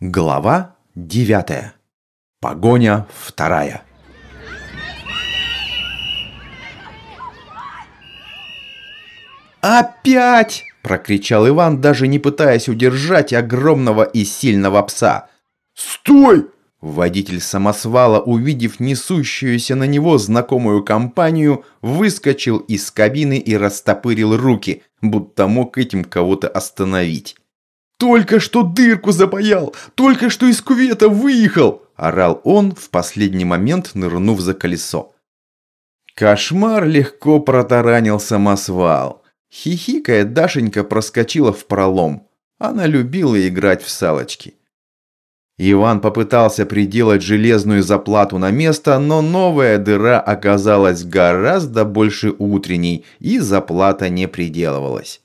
Глава 9. Погоня вторая. «Опять!» – прокричал Иван, даже не пытаясь удержать огромного и сильного пса. «Стой!» Водитель самосвала, увидев несущуюся на него знакомую компанию, выскочил из кабины и растопырил руки, будто мог этим кого-то остановить. «Только что дырку запаял! Только что из кувета выехал!» – орал он, в последний момент нырнув за колесо. Кошмар легко протаранил самосвал. Хихикая, Дашенька проскочила в пролом. Она любила играть в салочки. Иван попытался приделать железную заплату на место, но новая дыра оказалась гораздо больше утренней, и заплата не приделывалась.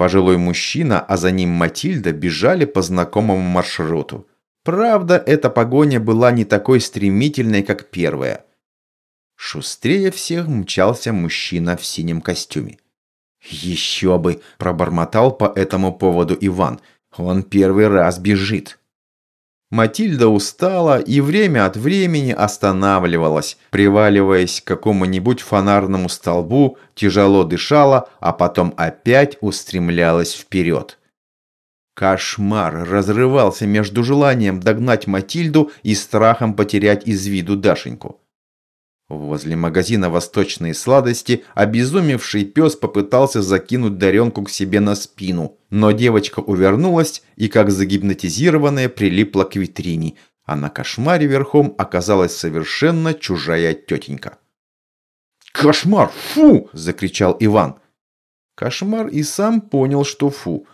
Пожилой мужчина, а за ним Матильда бежали по знакомому маршруту. Правда, эта погоня была не такой стремительной, как первая. Шустрее всех мчался мужчина в синем костюме. «Еще бы!» – пробормотал по этому поводу Иван. «Он первый раз бежит». Матильда устала и время от времени останавливалась, приваливаясь к какому-нибудь фонарному столбу, тяжело дышала, а потом опять устремлялась вперед. Кошмар разрывался между желанием догнать Матильду и страхом потерять из виду Дашеньку. Возле магазина «Восточные сладости» обезумевший пес попытался закинуть Даренку к себе на спину, но девочка увернулась и, как загипнотизированная, прилипла к витрине, а на кошмаре верхом оказалась совершенно чужая тетенька. «Кошмар! Фу!» – закричал Иван. Кошмар и сам понял, что фу.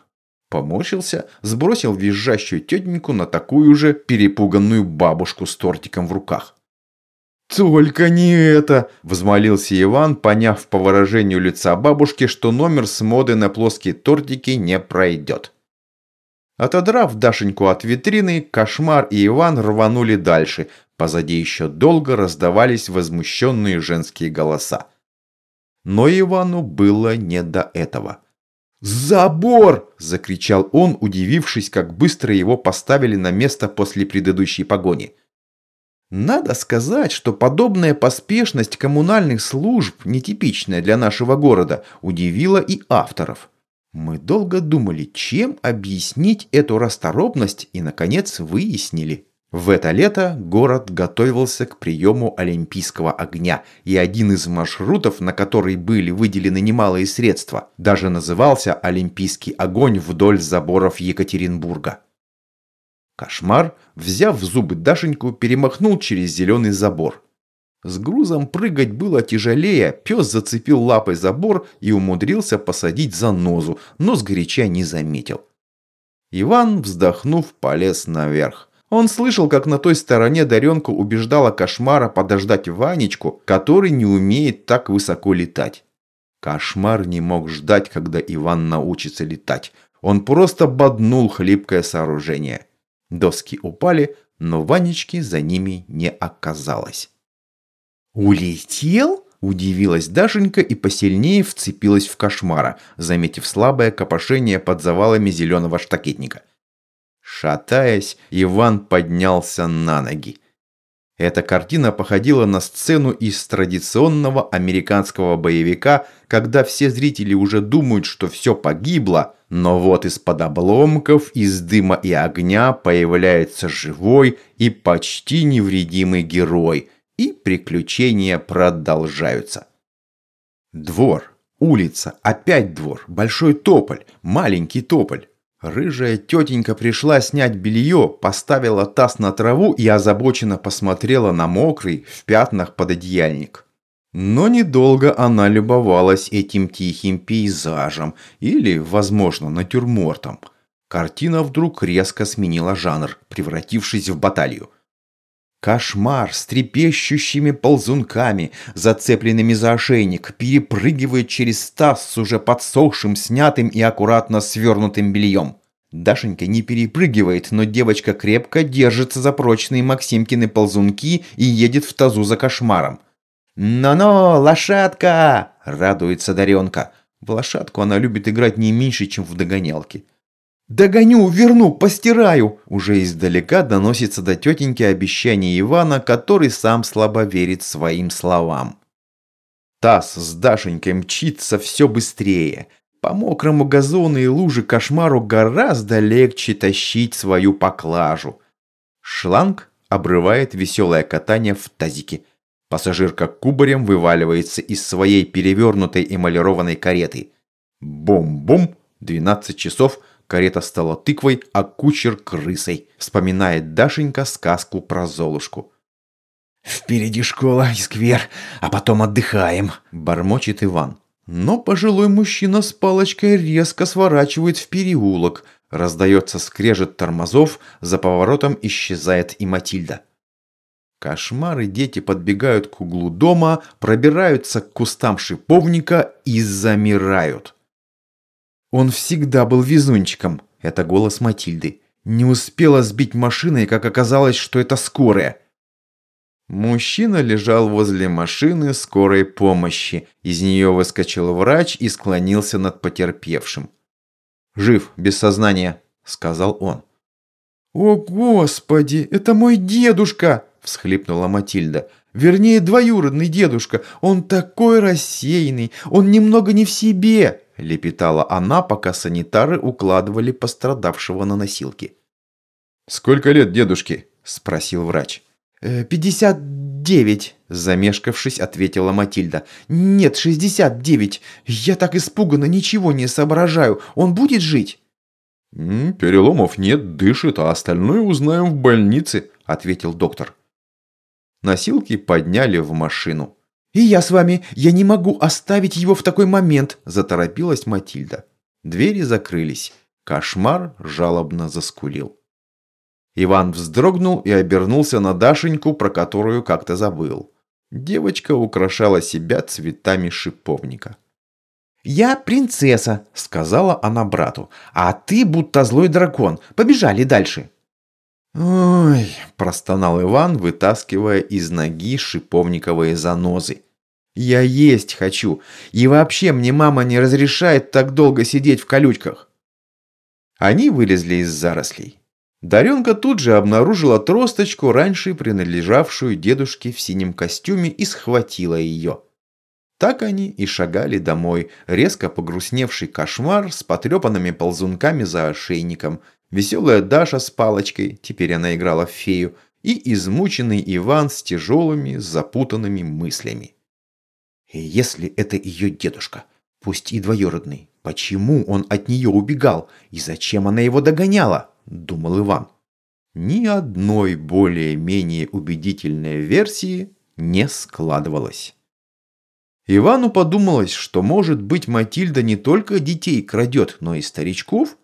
Поморщился, сбросил визжащую тетеньку на такую же перепуганную бабушку с тортиком в руках. «Только не это!» – взмолился Иван, поняв по выражению лица бабушки, что номер с моды на плоские тортики не пройдет. Отодрав Дашеньку от витрины, Кошмар и Иван рванули дальше. Позади еще долго раздавались возмущенные женские голоса. Но Ивану было не до этого. «Забор!» – закричал он, удивившись, как быстро его поставили на место после предыдущей погони. Надо сказать, что подобная поспешность коммунальных служб, нетипичная для нашего города, удивила и авторов. Мы долго думали, чем объяснить эту расторопность и, наконец, выяснили. В это лето город готовился к приему Олимпийского огня, и один из маршрутов, на который были выделены немалые средства, даже назывался «Олимпийский огонь вдоль заборов Екатеринбурга». Кошмар, взяв в зубы Дашеньку, перемахнул через зеленый забор. С грузом прыгать было тяжелее, пес зацепил лапой забор и умудрился посадить за нозу, но сгоряча не заметил. Иван, вздохнув, полез наверх. Он слышал, как на той стороне Даренка убеждала Кошмара подождать Ванечку, который не умеет так высоко летать. Кошмар не мог ждать, когда Иван научится летать. Он просто боднул хлипкое сооружение. Доски упали, но Ванечки за ними не оказалось. «Улетел?» – удивилась Дашенька и посильнее вцепилась в кошмара, заметив слабое копошение под завалами зеленого штакетника. Шатаясь, Иван поднялся на ноги. Эта картина походила на сцену из традиционного американского боевика, когда все зрители уже думают, что все погибло, но вот из-под обломков, из дыма и огня появляется живой и почти невредимый герой, и приключения продолжаются. Двор, улица, опять двор, большой тополь, маленький тополь. Рыжая тетенька пришла снять белье, поставила таз на траву и озабоченно посмотрела на мокрый, в пятнах пододеяльник. Но недолго она любовалась этим тихим пейзажем или, возможно, натюрмортом. Картина вдруг резко сменила жанр, превратившись в баталию. Кошмар с трепещущими ползунками, зацепленными за ошейник, перепрыгивает через таз с уже подсохшим, снятым и аккуратно свернутым бельем. Дашенька не перепрыгивает, но девочка крепко держится за прочные Максимкины ползунки и едет в тазу за кошмаром. «Но-но, лошадка!» – радуется Даренка. В лошадку она любит играть не меньше, чем в догонялки. «Догоню, верну, постираю!» Уже издалека доносится до тетеньки обещание Ивана, который сам слабо верит своим словам. Тасс с Дашенькой мчится все быстрее. По мокрому газону и луже кошмару гораздо легче тащить свою поклажу. Шланг обрывает веселое катание в тазике. Пассажирка кубарем вываливается из своей перевернутой эмалированной кареты. Бум-бум, 12 часов, карета стала тыквой, а кучер крысой. Вспоминает Дашенька сказку про Золушку. «Впереди школа и сквер, а потом отдыхаем», – бормочет Иван. Но пожилой мужчина с палочкой резко сворачивает в переулок. Раздается скрежет тормозов, за поворотом исчезает и Матильда. Кошмары дети подбегают к углу дома, пробираются к кустам шиповника и замирают. Он всегда был везунчиком, это голос Матильды. Не успела сбить машиной, как оказалось, что это скорая. Мужчина лежал возле машины скорой помощи. Из нее выскочил врач и склонился над потерпевшим. «Жив, без сознания», — сказал он. «О, Господи, это мой дедушка!» – всхлипнула Матильда. «Вернее, двоюродный дедушка. Он такой рассеянный, он немного не в себе!» – лепетала она, пока санитары укладывали пострадавшего на носилки. «Сколько лет дедушке?» – спросил врач. «Э, «Пятьдесят девять», – замешкавшись, ответила Матильда. «Нет, шестьдесят девять. Я так испугана, ничего не соображаю. Он будет жить?» «Переломов нет, дышит, а остальное узнаем в больнице», – ответил доктор. Носилки подняли в машину. «И я с вами. Я не могу оставить его в такой момент», – заторопилась Матильда. Двери закрылись. Кошмар жалобно заскулил. Иван вздрогнул и обернулся на Дашеньку, про которую как-то забыл. Девочка украшала себя цветами шиповника. «Я принцесса», — сказала она брату, «а ты будто злой дракон. Побежали дальше». «Ой», – простонал Иван, вытаскивая из ноги шиповниковые занозы. «Я есть хочу, и вообще мне мама не разрешает так долго сидеть в колючках». Они вылезли из зарослей. Даренка тут же обнаружила тросточку, раньше принадлежавшую дедушке в синем костюме, и схватила ее. Так они и шагали домой, резко погрустневший кошмар с потрепанными ползунками за ошейником, веселая Даша с палочкой, теперь она играла в фею, и измученный Иван с тяжелыми, запутанными мыслями. И если это ее дедушка, пусть и двоюродный, почему он от нее убегал и зачем она его догоняла, думал Иван. Ни одной более-менее убедительной версии не складывалось. Ивану подумалось, что, может быть, Матильда не только детей крадет, но и старичков?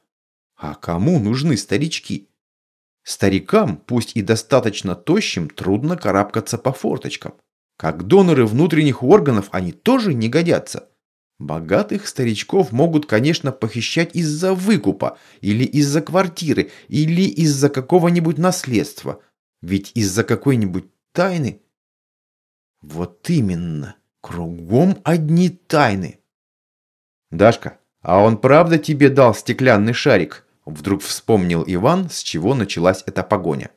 А кому нужны старички? Старикам, пусть и достаточно тощим, трудно карабкаться по форточкам. Как доноры внутренних органов они тоже не годятся. Богатых старичков могут, конечно, похищать из-за выкупа, или из-за квартиры, или из-за какого-нибудь наследства. Ведь из-за какой-нибудь тайны... Вот именно. Кругом одни тайны. «Дашка, а он правда тебе дал стеклянный шарик?» Вдруг вспомнил Иван, с чего началась эта погоня.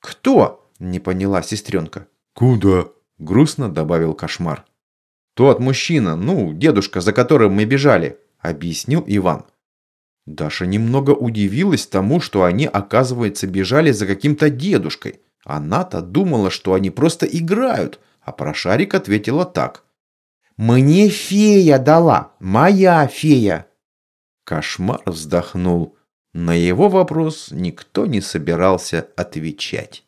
«Кто?» – не поняла сестренка. «Куда?» – грустно добавил кошмар. «Тот мужчина, ну, дедушка, за которым мы бежали», – объяснил Иван. Даша немного удивилась тому, что они, оказывается, бежали за каким-то дедушкой. Она-то думала, что они просто играют, а про шарик ответила так. «Мне фея дала, моя фея!» Кошмар вздохнул. На его вопрос никто не собирался отвечать.